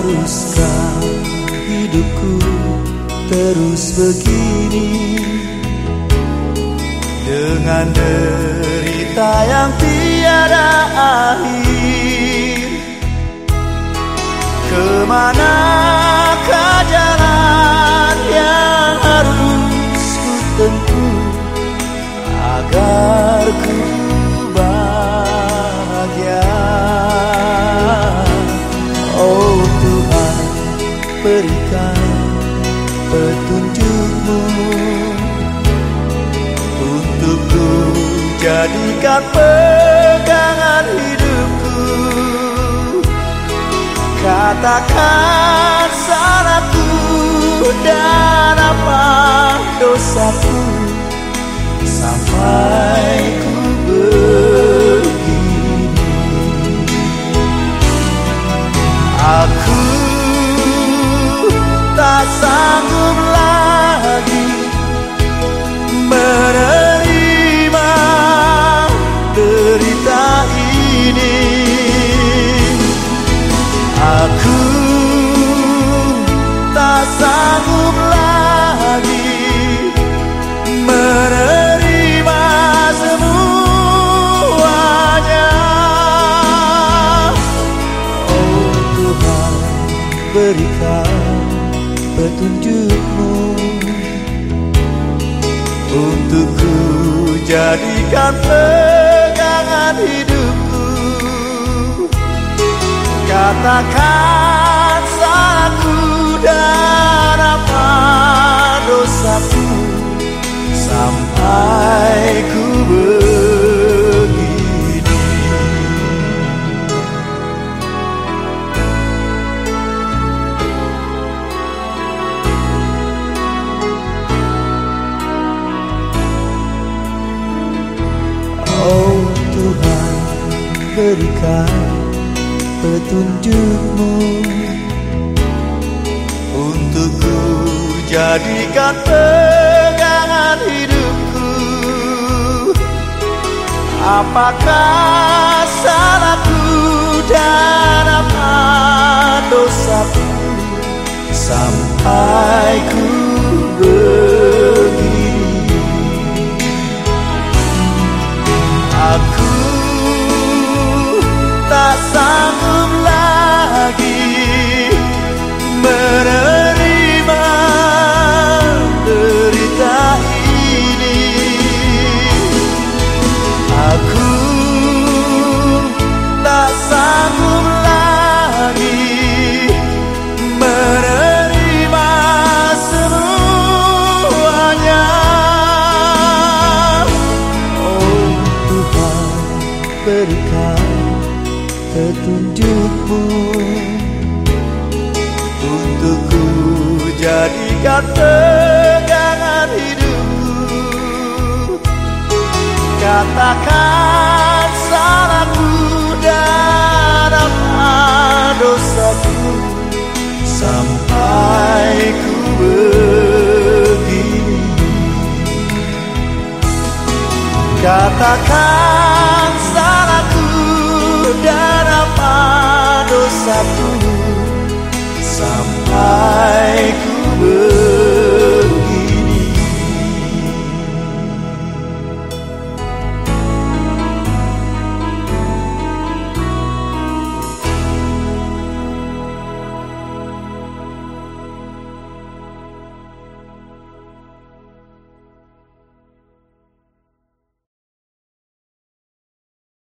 Haruskah hidupku terus begini? Dengan derita yang tiada akhir. Ke mana jadikan pegangan hidupku. Katakan salahku dan apa dosaku. Sampai ku begini. Aku tak sanggup sanggup lagi menerima semuanya. Oh Tuhan berikan petunjukmu Untukku. Jadikan pegangan hidupku. Katakan Sampai ku Oh Tuhan berikan petunjukmu Untukku. Jadikan Apakah salahku dan apa dosaku? Sampai ku berikan petunjukmu Untukku jadikan pegangan hidupku. Katakan salahku dan apa dosaku Sampai ku begini. Katakan dosaku sampai